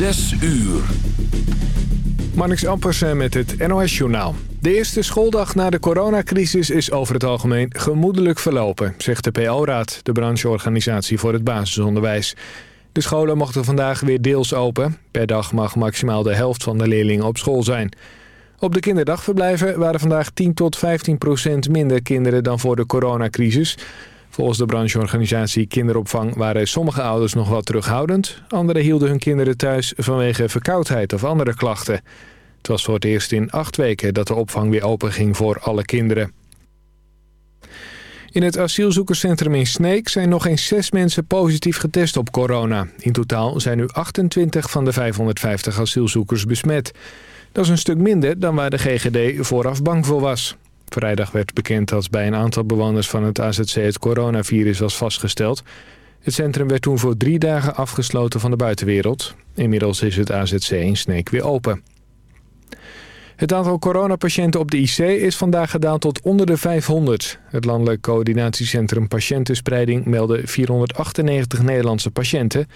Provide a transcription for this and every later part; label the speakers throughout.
Speaker 1: Zes uur.
Speaker 2: Marnix Ampersen met het NOS-journaal. De eerste schooldag na de coronacrisis is over het algemeen gemoedelijk verlopen... zegt de PO-raad, de brancheorganisatie voor het basisonderwijs. De scholen mochten vandaag weer deels open. Per dag mag maximaal de helft van de leerlingen op school zijn. Op de kinderdagverblijven waren vandaag 10 tot 15 procent minder kinderen dan voor de coronacrisis... Volgens de brancheorganisatie Kinderopvang waren sommige ouders nog wat terughoudend. Anderen hielden hun kinderen thuis vanwege verkoudheid of andere klachten. Het was voor het eerst in acht weken dat de opvang weer open ging voor alle kinderen. In het asielzoekerscentrum in Sneek zijn nog eens zes mensen positief getest op corona. In totaal zijn nu 28 van de 550 asielzoekers besmet. Dat is een stuk minder dan waar de GGD vooraf bang voor was. Vrijdag werd bekend dat bij een aantal bewoners van het AZC het coronavirus was vastgesteld. Het centrum werd toen voor drie dagen afgesloten van de buitenwereld. Inmiddels is het AZC in Sneek weer open. Het aantal coronapatiënten op de IC is vandaag gedaald tot onder de 500. Het Landelijk Coördinatiecentrum Patiëntenspreiding meldde 498 Nederlandse patiënten.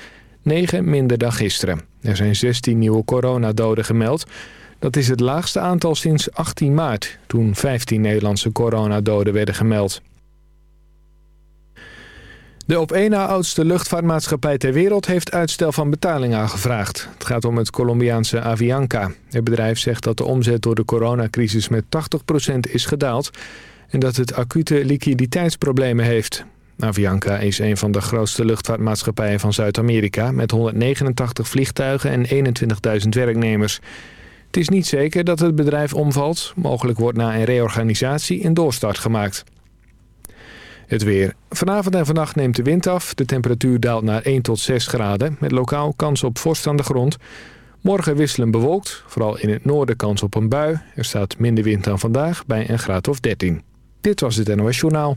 Speaker 2: 9 minder dan gisteren. Er zijn 16 nieuwe coronadoden gemeld... Dat is het laagste aantal sinds 18 maart, toen 15 Nederlandse coronadoden werden gemeld. De op één na oudste luchtvaartmaatschappij ter wereld heeft uitstel van betaling aangevraagd. Het gaat om het Colombiaanse Avianca. Het bedrijf zegt dat de omzet door de coronacrisis met 80% is gedaald... en dat het acute liquiditeitsproblemen heeft. Avianca is een van de grootste luchtvaartmaatschappijen van Zuid-Amerika... met 189 vliegtuigen en 21.000 werknemers... Het is niet zeker dat het bedrijf omvalt. Mogelijk wordt na een reorganisatie een doorstart gemaakt. Het weer. Vanavond en vannacht neemt de wind af. De temperatuur daalt naar 1 tot 6 graden. Met lokaal kans op vorst aan de grond. Morgen wisselen bewolkt. Vooral in het noorden kans op een bui. Er staat minder wind dan vandaag bij een graad of 13. Dit was het NOS Journaal.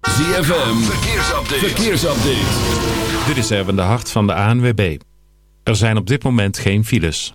Speaker 1: ZFM. Verkeersupdate. Verkeersupdate.
Speaker 3: Dit is Erwin de Hart van de ANWB. Er zijn op dit moment geen files.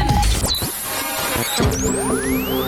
Speaker 4: Thank you.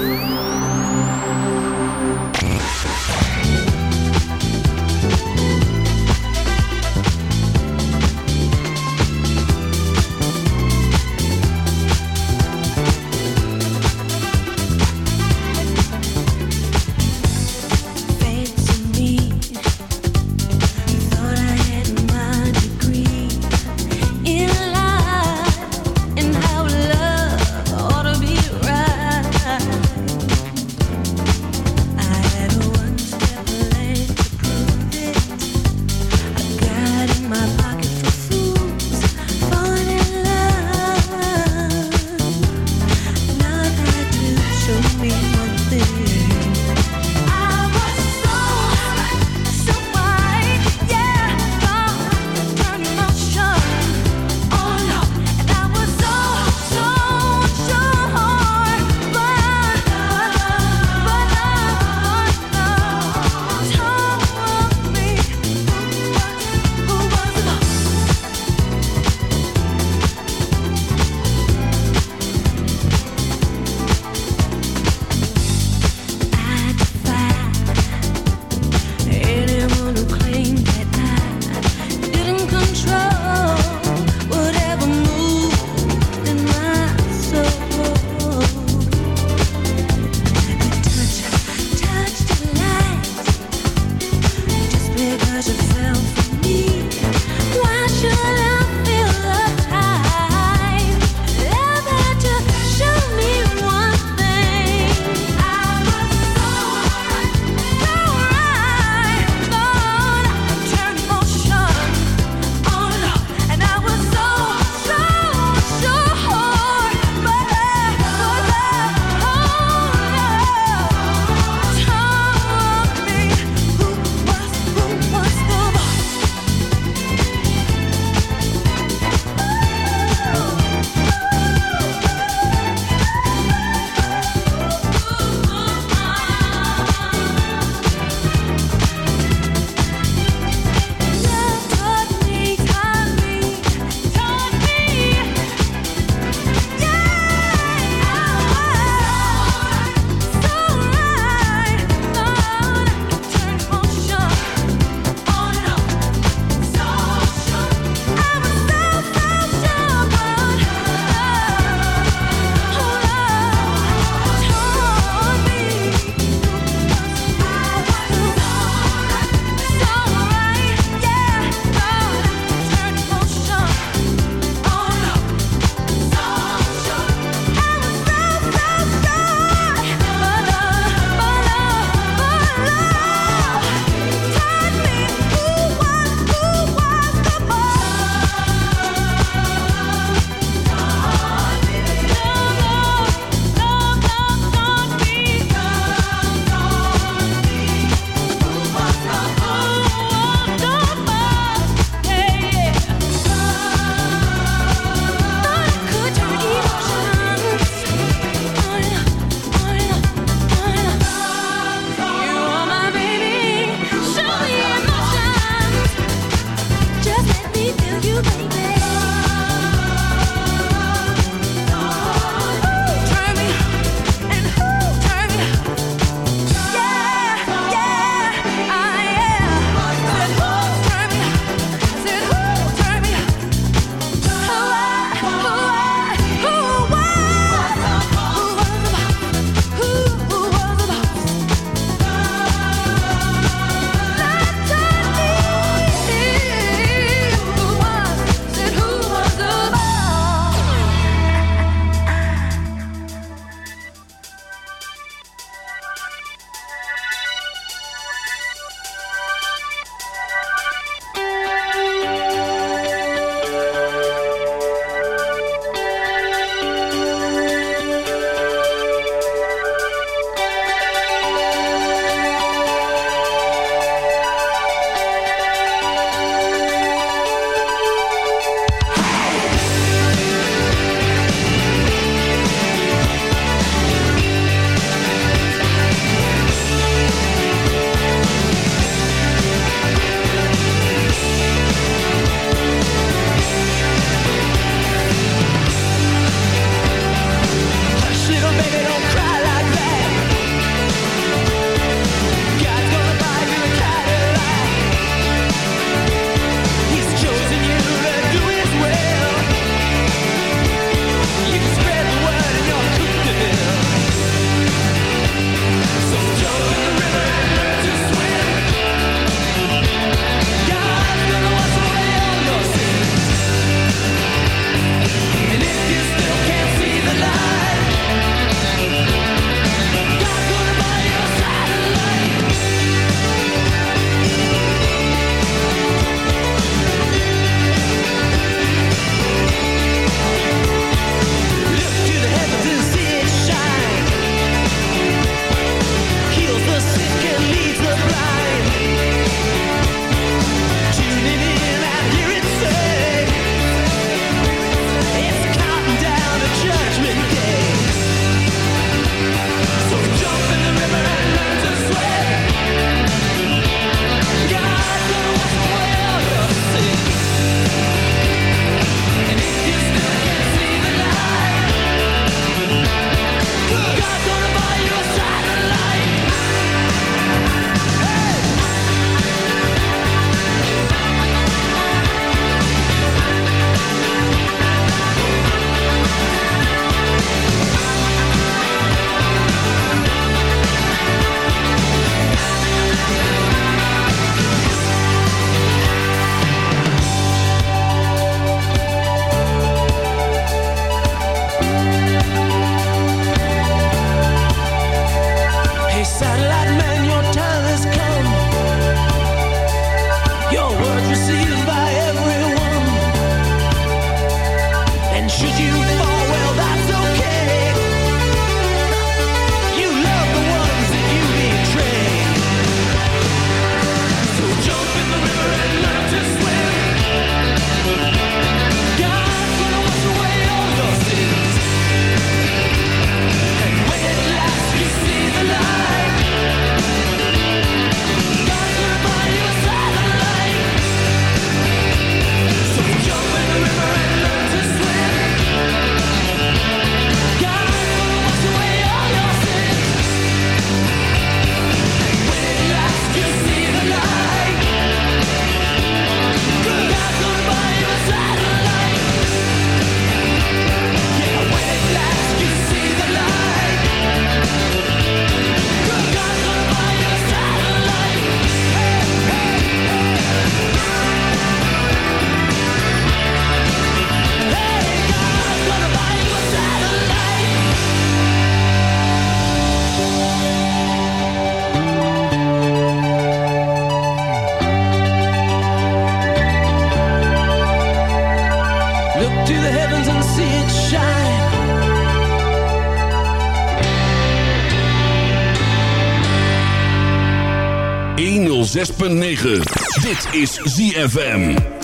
Speaker 4: Dit is
Speaker 5: ZFM.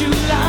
Speaker 5: you like.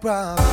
Speaker 5: Got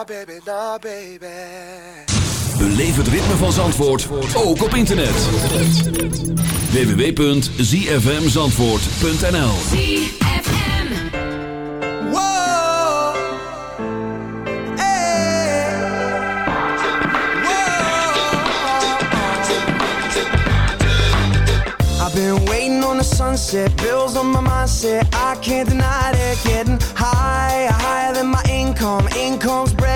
Speaker 6: nah, baby, nah, baby.
Speaker 1: Beleef het ritme van Zandvoort ook op internet. www.zfmzandvoort.nl
Speaker 6: Whoa. Hey. Whoa. I've been waiting on the sunset, bills on my mindset. I can't deny it. Getting higher, higher than my income. Income's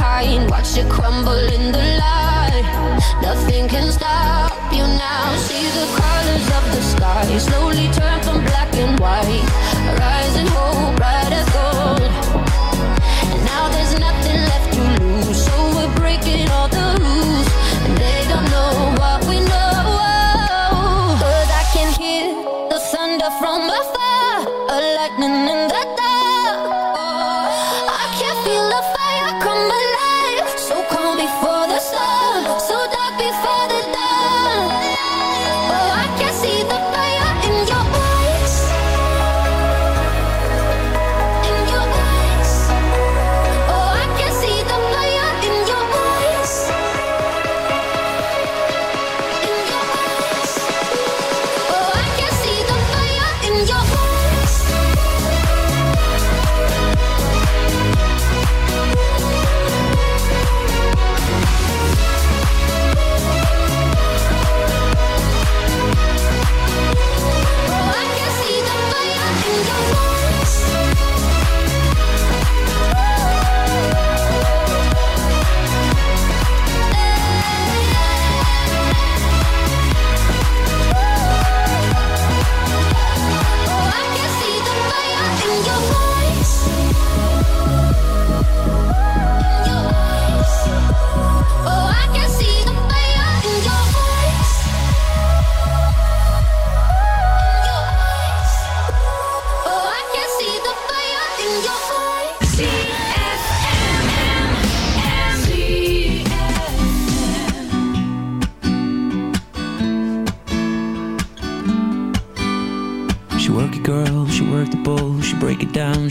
Speaker 7: Behind. Watch it crumble in the light. Nothing can stop you now. See the colors of the sky slowly turn from black and white. Rising hope, bright as gold. And now there's nothing left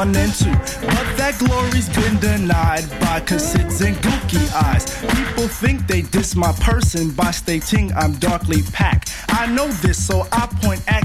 Speaker 8: one and two. But that glory's been denied by cassids and gooky eyes. People think they diss my person by stating I'm darkly packed. I know this, so I point at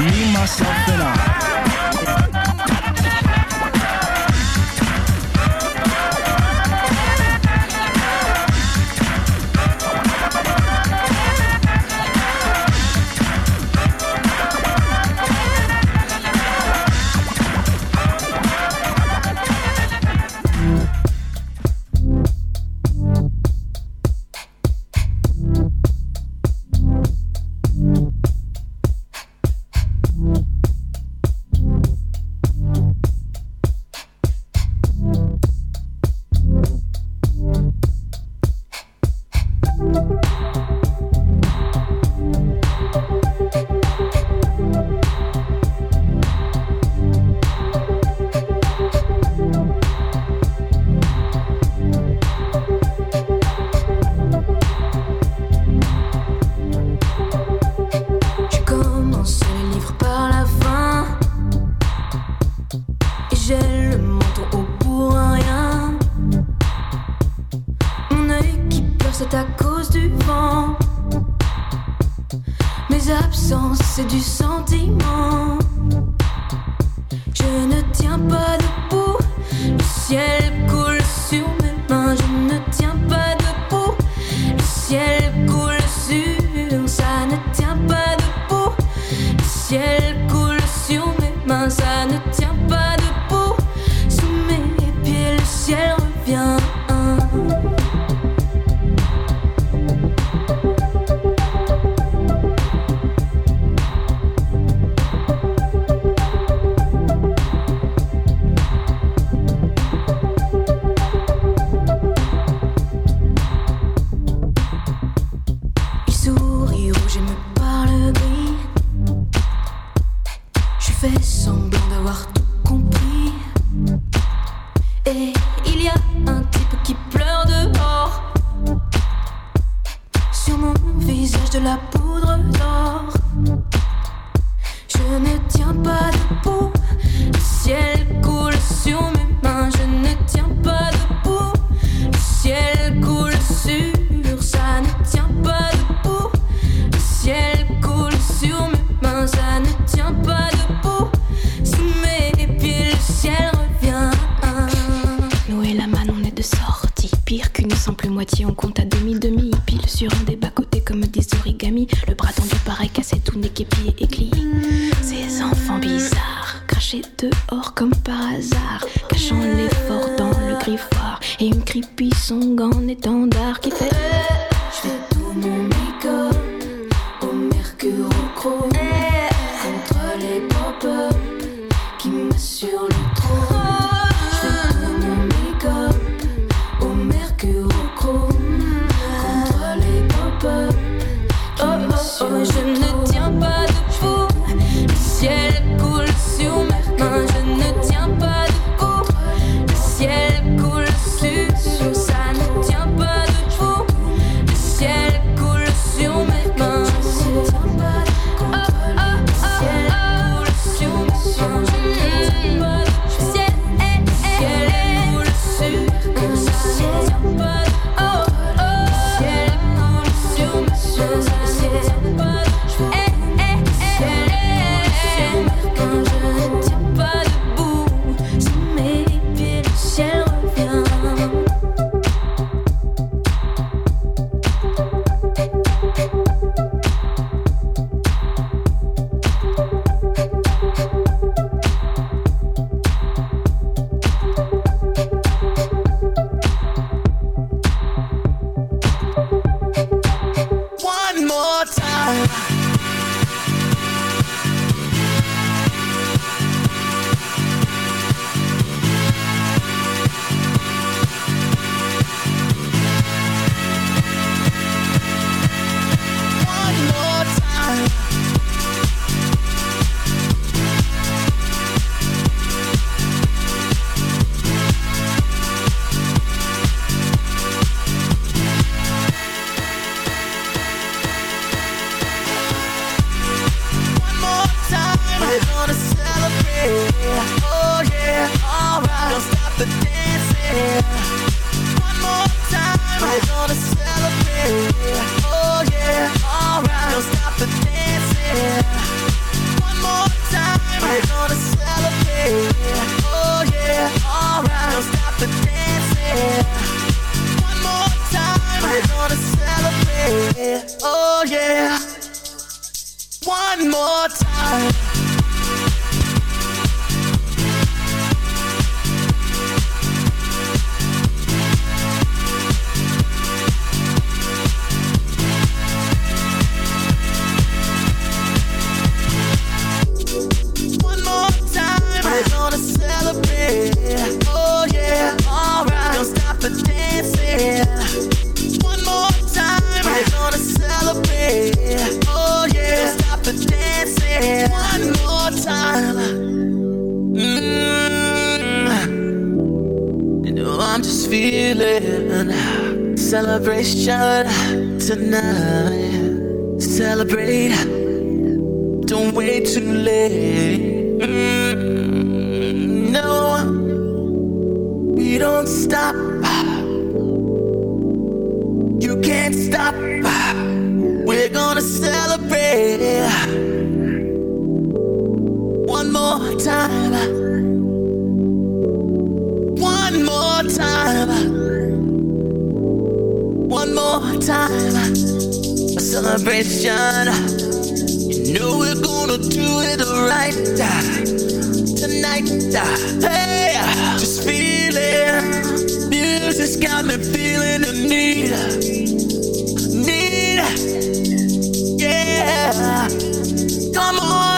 Speaker 8: Me, myself, and I.
Speaker 9: oh yeah. One more time. One more time. mmm. I'm just feeling celebration tonight. Celebrate. Don't wait too late. Mm. No, we don't stop. You can't stop. We're gonna celebrate. One more time. One more time. One more time. A celebration. You know we're gonna do it right tonight. Hey, just feeling. Music's got me feeling the need. Need. Yeah. Come on.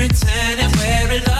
Speaker 4: pretend and
Speaker 10: wear it